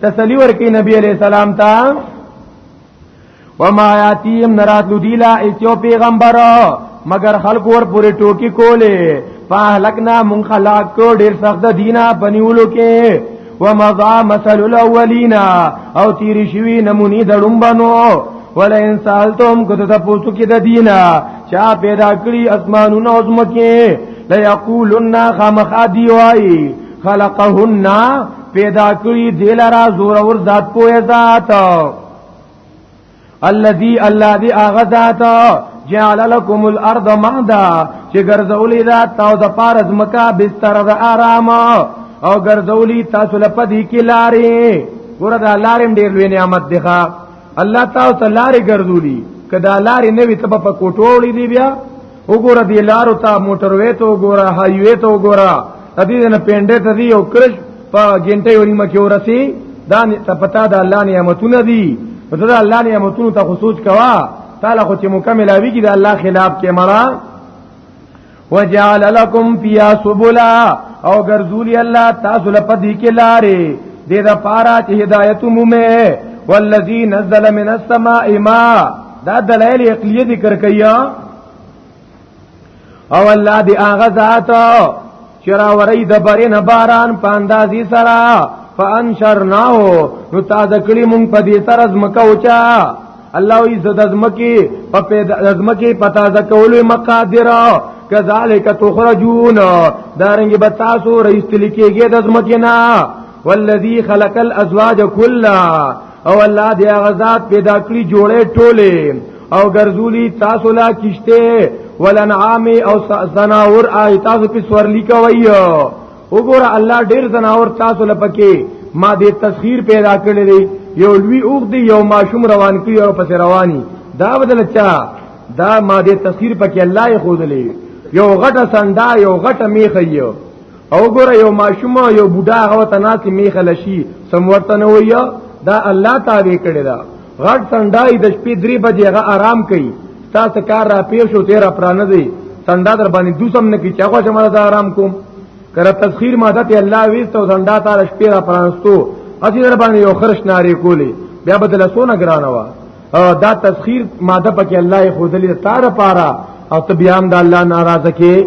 تسلی ورکی نبی علیہ السلام تا وما یاتیم نرات لدیلا ایتیو پیغمبر مگر خلق ور پوری ټوکی کوله فاهلکنا من خلاق کو ډیر سخت دینا بنیولو کې ومضى مثل الاولین او تیر شوی نمونی دړم بنو ولا ان سالتم کته تاسو کې د دینا چا پیدا کړی اسمانونو او زمکه لا یقولن خامخادی وای خلقهن پیدا کړی دل را زور اور ذات پوهه ذات الذي الله دی اغه ذات جعل لكم الارض مهدا چې ګرځولې دا تاو د پارز مکا بستر د آرام او ګرځولې تاسو لپدې کې لارې ګوره دا لارې ډېر لوی نعمت دی ښا الله تعالی ته لارې ګرځولې کدا لارې نه وي ته په کوټوړې دی بیا وګوره دی لارو ته موټروي ته وګوره هایوي ته وګوره ادي نه پینډه ته دی او کرش په ګنټه یو نیمه کې ورسي دا ته پتا د الله نعمتونه دي په دا الله نعمتونو ته خصوص کوا تعالی خو چې مکمل اوی کی د الله خلاف کې مرا وجعل لكم فيها سبلا او ګرځولي الله تاسو لپاره دې کې لارې دې دا پارا چې هدایت مومه والذي نزل من السماء ماء دا دلایل عقلیه ذکر کیا او الله دی هغه ذات چې را وری د برې نه باران پاندازي سره فانشرناه نو تا د کلی مونږ په دې سره زمکه اوچا الله وی زد زمکی په پیدا زمکی پتا ز کولې مقادر کذالک تخرجون دارنګ بتاسو رئیس تلکیږي د زمکه نه والذي خلق الازواج كلها او الله دې هغه ذات پیدا کړی جوړې ټوله او ګرځولی تاسو لا کشته ولنعام او زناور آی تاسو په سورلی کوي وګوره الله ډیر زناور تاسو لپکې ما دې تسخير پیدا کړی دی یو لوی اوغ دی یو ماشوم روان کړي او پس رواني دا بدل چا دا ما دې تسخير پکې الله یې خودلې یو غټه سندا یو غټه میخه یو او ګره یو ماشوم یو بوډا هغه ته ناسي میخه لشي سم ورته نه ویا دا الله تعالی کړی دا غټ څنډای د شپې درې بجې هغه آرام کوي تاسو کار را پیښ شو تیر پرانه دی څنډا در باندې دوسم نه کی چاغه چې مرزه آرام کوم کړه تسخير ماده ته الله ویست او څنډا تار شپې را پرانستو اسی در باندې یو خرش ناری کولی بیا بدل سونه ګرانه وا دا تسخير ماده پکې الله خودلی تار پارا او تبيام د الله ناراضه کې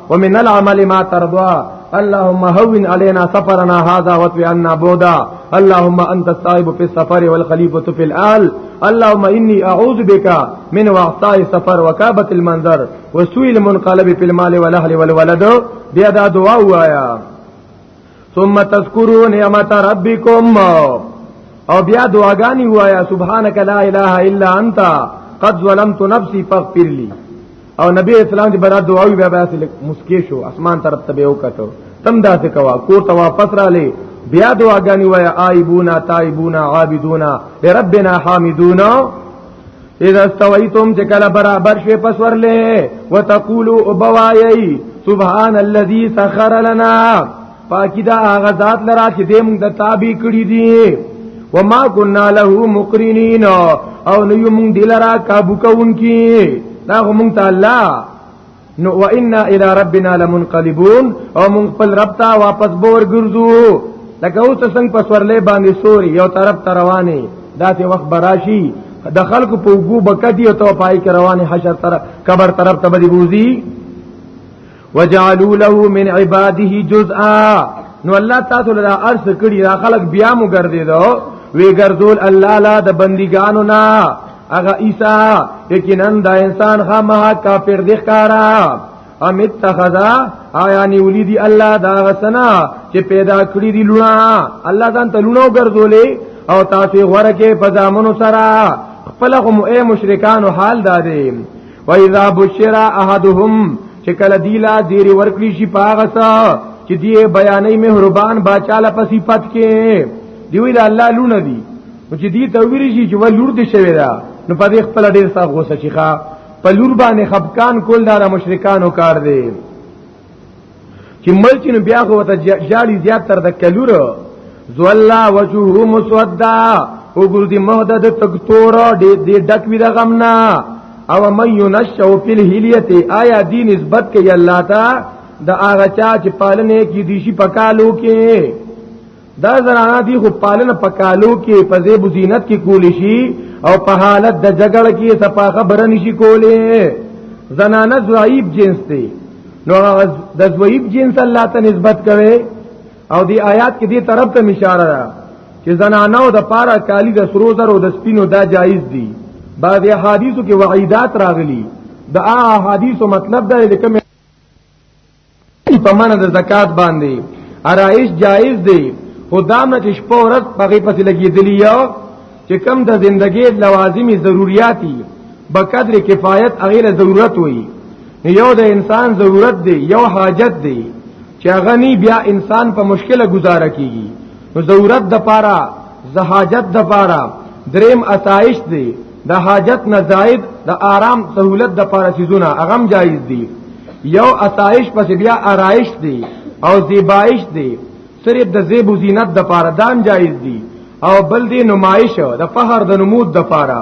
ومن العمل ما ترضى اللهم هون علينا سفرنا هذا واتبعنا عنا بودا اللهم أنت الصائب في السفر والخليفة في الآل اللهم إني أعوذ بك من وعطاء السفر وكابة المنظر وسوء المنقلب في المال والأهل والولد بيدا دعا وایا ثم تذكروا نعمت ربكم او بیا دعاګانی وایا سبحانك لا اله الا انت قد ظلمت نفسي فاغفر لي او نبی اسلام دې بڑا دعا وی بیا بیا مسکی شو اسمان طرف ته به وکړو تم دا څه کوا کور ته واپس را لې بیا دعاګانی وایا آیبونا تایبونا عابدونا لربنا حامدونا اذا استويتم چې کله برابر شوي پس ورلې وتقولوا ابوايي سبحان الذي سخر لنا پاکی دا هغه ذات لرا چې دې موږ د تابع کړی دي وما كنا له مقرنين او نو موږ دلرا کابو کوونکی دا موږ ته الله نو وإنا إلى ربنا لمنقلبون او مونږ خپل رب ته واپس بور ګرځو لکه اوس څنګه په سورلې باندې سوري یو طرف ته رواني داسې وخت براشي د خلکو په وګو بکدي او ته پای کې رواني حشر تر قبر طرف ته بدی بوزي وجعلوا له من عباده جزءا نو الله تاسو له ارس کړي را خلق بیا مو ګرځي دو وی ګرځول الله لا د بندګانو نه اغا عیسی یقینا د انسان خامہ کافر دی ښکارا ام اتخذا آیا نیولی دی الله دا غسنا چې پیدا کړی دی لونه الله ځان ته لونه ګرځولې او تاسو غوړه کې پزامونو سره خپل هم اے مشرکان حال دادې و اذا بشر احدهم چې کله دیلا دیری ورکړي شي پاغسا چې دی بیانې مهربان باچاله پسې پد کې دی ویل الله لونه دی او چې دې ته ویری شي چې ول لور دې شوی دا نو په دې خپل ډیر صاحب غوسه شي ښا په لور باندې خفقان کول دا مشرکانو کار دی چې ملچین بیا خو وته جاړي زیات تر د کلور زولا وجهه مسودا وګور دي مهدد تکتور دې دې ډک وی د غمنا او من ينشو فی الهلیته آیا دین نسبت کوي الله ته د هغه چا چې پالنه کې دیشي پکالو کې دا زنانا دی خو پالنه په کالو کې په زیب زینت کې کولی شي او په حالت د جګړه کې صفا خبره نشي کولی زنانه ضعیف جنس دی نو د ضعیف جنس الله ته نسبت کوي او دی آیات کې دی طرف ته اشاره ده چې زنانو د پاره کالی د سرو زر او د سپینو دا جایز دي بعض احادیثو کې وعیدات راغلي د احادیثو مطلب دا دی چې په معنا د زکات باندې ارایش جایز دی خدا نه چې شپه ورځ پغې پسې لګېدلی یو چې کم د زندګۍ لوازمي ضرورتي به قدر کفایت هغه له ضرورت وي یو د انسان ضرورت دی یو حاجت دی چې هغه نی بیا انسان په مشکله گزاره کیږي نو ضرورت د پاره زهاجت د پاره دریم اسایش دی د حاجت نه زائد د آرام سہولت د پاره سيزونه اغم جایز دي یو اسایش پس بیا آرایش دي او زیبایش دي صرف د زیب و زینت د پاره دام جایز دي او بل دي نمایش د فخر د نمود د پاره